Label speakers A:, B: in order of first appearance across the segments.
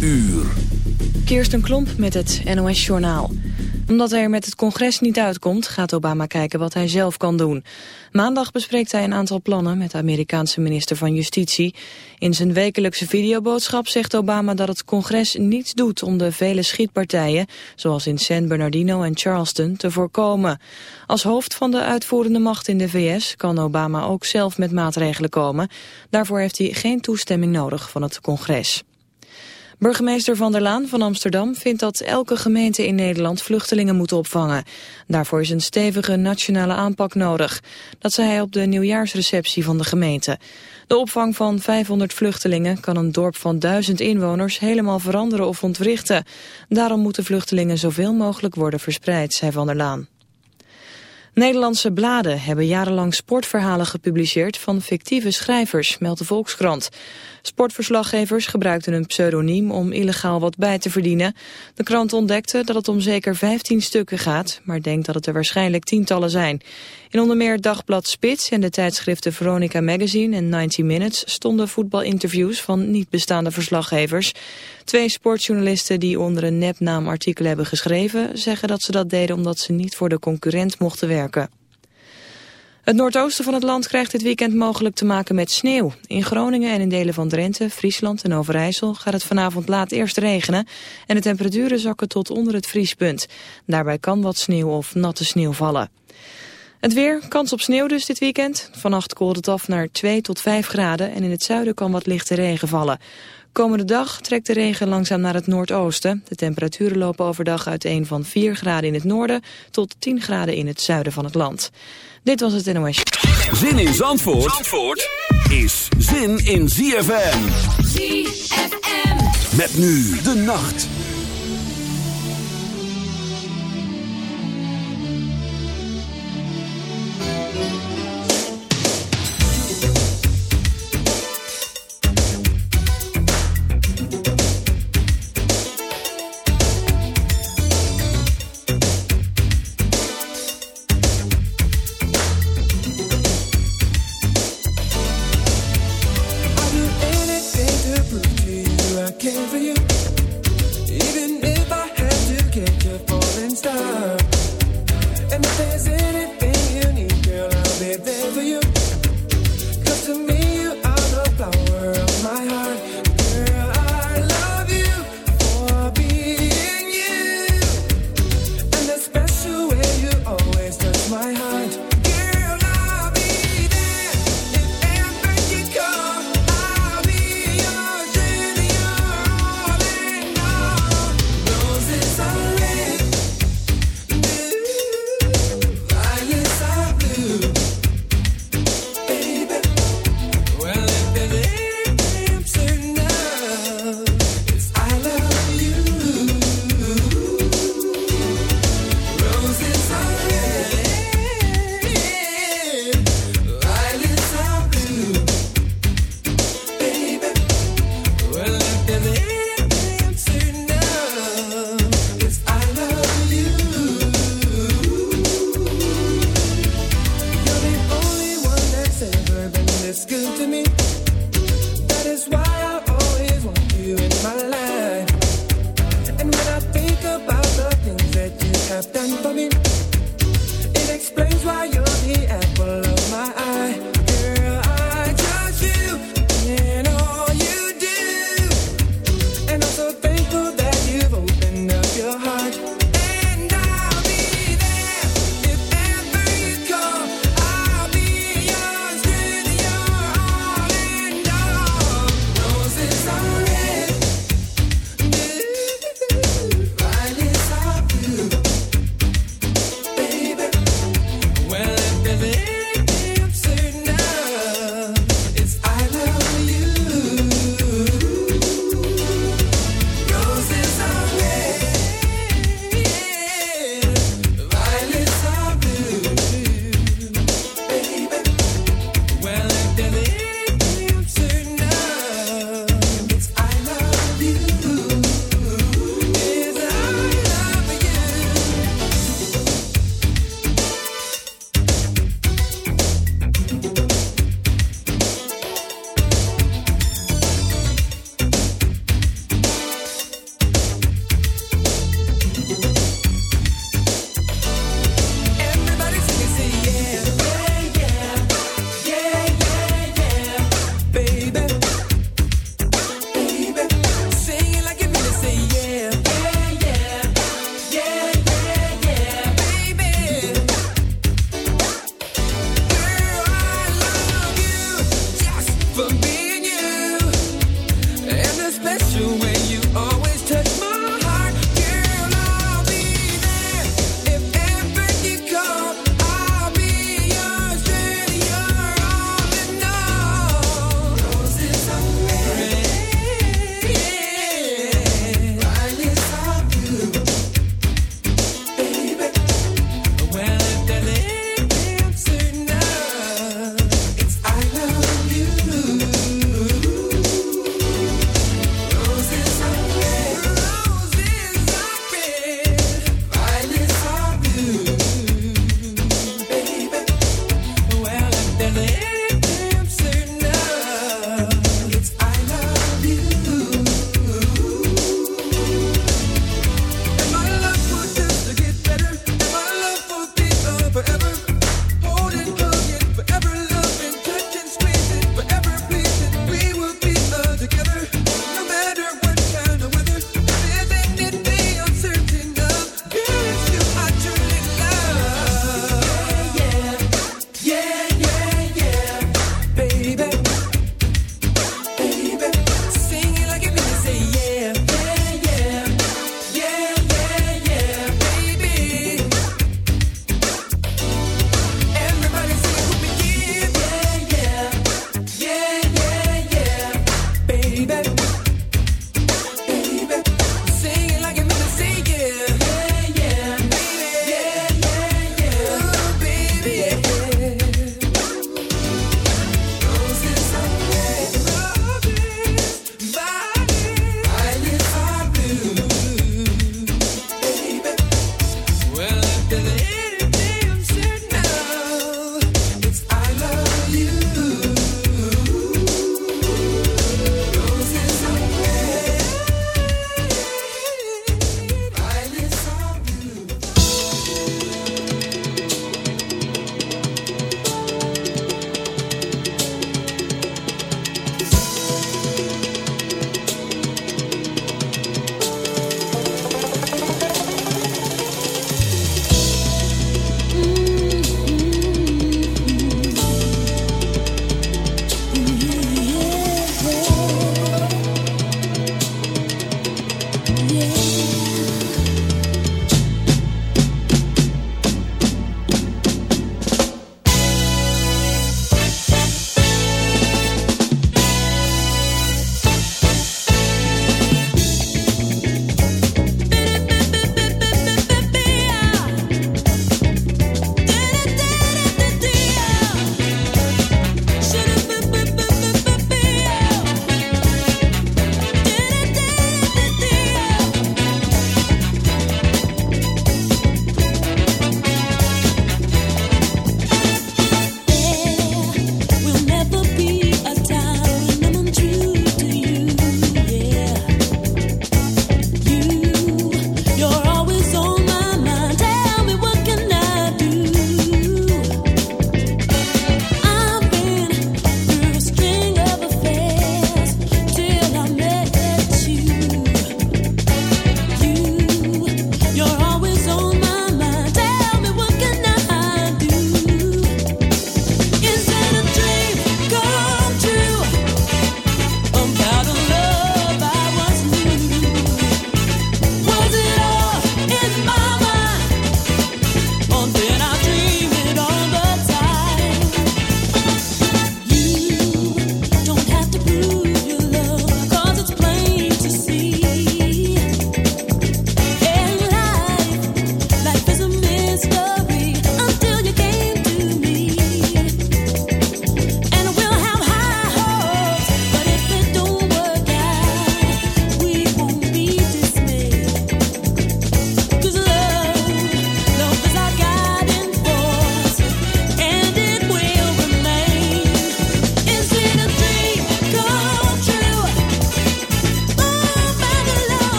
A: uur.
B: Kirsten Klomp met het NOS-journaal. Omdat hij er met het congres niet uitkomt, gaat Obama kijken wat hij zelf kan doen. Maandag bespreekt hij een aantal plannen met de Amerikaanse minister van Justitie. In zijn wekelijkse videoboodschap zegt Obama dat het congres niets doet om de vele schietpartijen, zoals in San Bernardino en Charleston, te voorkomen. Als hoofd van de uitvoerende macht in de VS kan Obama ook zelf met maatregelen komen. Daarvoor heeft hij geen toestemming nodig van het congres. Burgemeester Van der Laan van Amsterdam vindt dat elke gemeente in Nederland vluchtelingen moet opvangen. Daarvoor is een stevige nationale aanpak nodig. Dat zei hij op de nieuwjaarsreceptie van de gemeente. De opvang van 500 vluchtelingen kan een dorp van 1000 inwoners helemaal veranderen of ontwrichten. Daarom moeten vluchtelingen zoveel mogelijk worden verspreid, zei Van der Laan. Nederlandse bladen hebben jarenlang sportverhalen gepubliceerd van fictieve schrijvers, meldt de Volkskrant. Sportverslaggevers gebruikten een pseudoniem om illegaal wat bij te verdienen. De krant ontdekte dat het om zeker 15 stukken gaat, maar denkt dat het er waarschijnlijk tientallen zijn. In onder meer Dagblad Spits en de tijdschriften Veronica Magazine en 90 Minutes stonden voetbalinterviews van niet bestaande verslaggevers. Twee sportjournalisten die onder een nepnaam artikelen hebben geschreven zeggen dat ze dat deden omdat ze niet voor de concurrent mochten werken. Het noordoosten van het land krijgt dit weekend mogelijk te maken met sneeuw. In Groningen en in delen van Drenthe, Friesland en Overijssel gaat het vanavond laat eerst regenen en de temperaturen zakken tot onder het vriespunt. Daarbij kan wat sneeuw of natte sneeuw vallen. Het weer, kans op sneeuw dus dit weekend. Vannacht koelt het af naar 2 tot 5 graden en in het zuiden kan wat lichte regen vallen. Komende dag trekt de regen langzaam naar het noordoosten. De temperaturen lopen overdag uiteen van 4 graden in het noorden tot 10 graden in het zuiden van het land. Dit was het NOS.
A: Zin in Zandvoort, Zandvoort is zin in ZFM.
C: ZFM.
A: Met nu de nacht.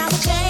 C: I would change.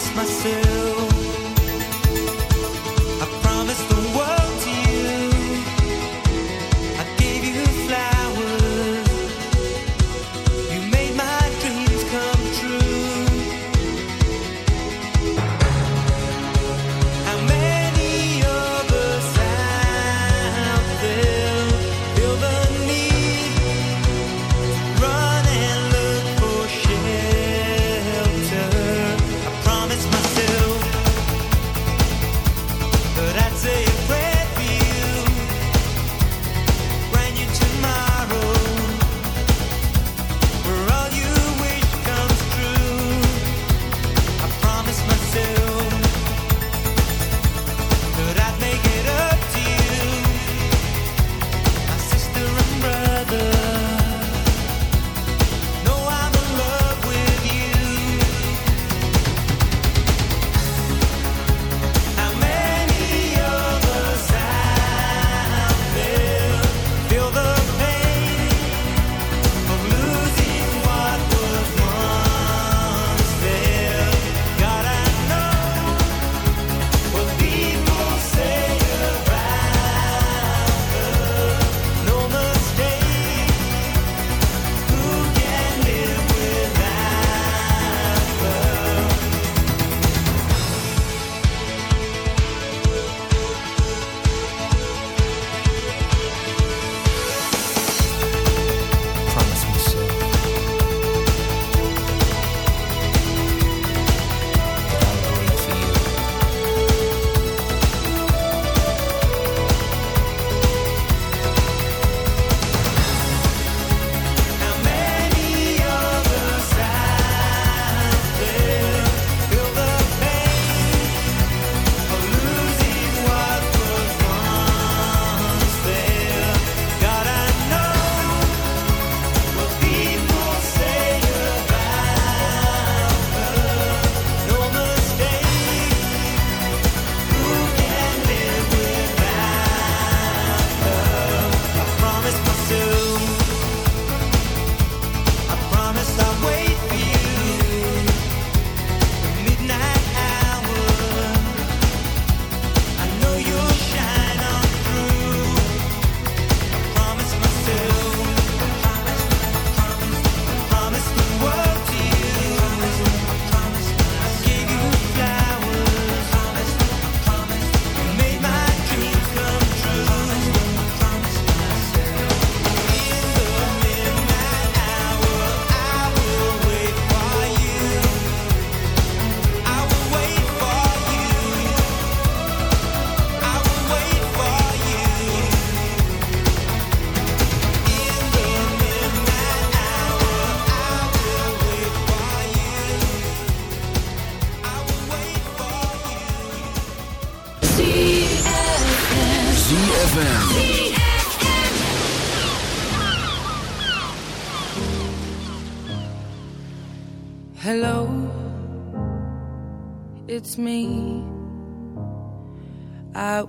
C: promised myself.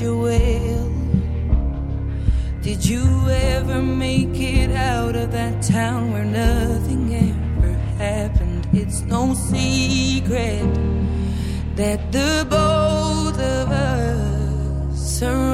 D: you well. Did you ever make it out of that town where nothing ever happened? It's no secret that the both of us are.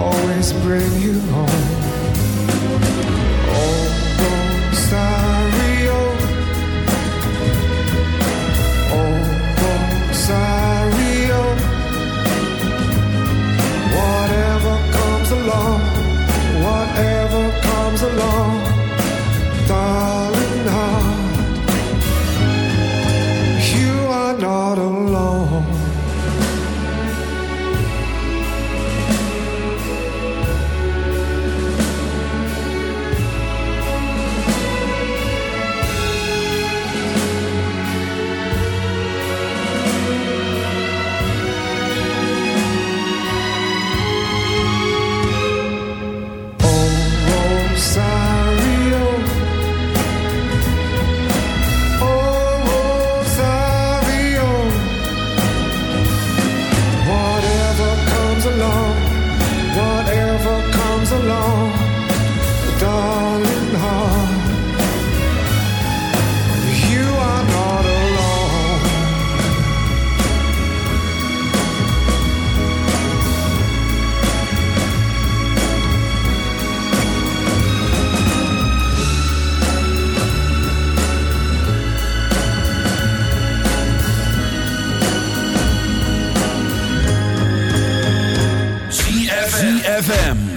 E: always bring you home. Oh, Rosario. Oh, Rosario. Whatever comes along, whatever comes along, darling heart, you are not alone.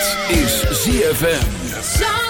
D: Dit is ZFM.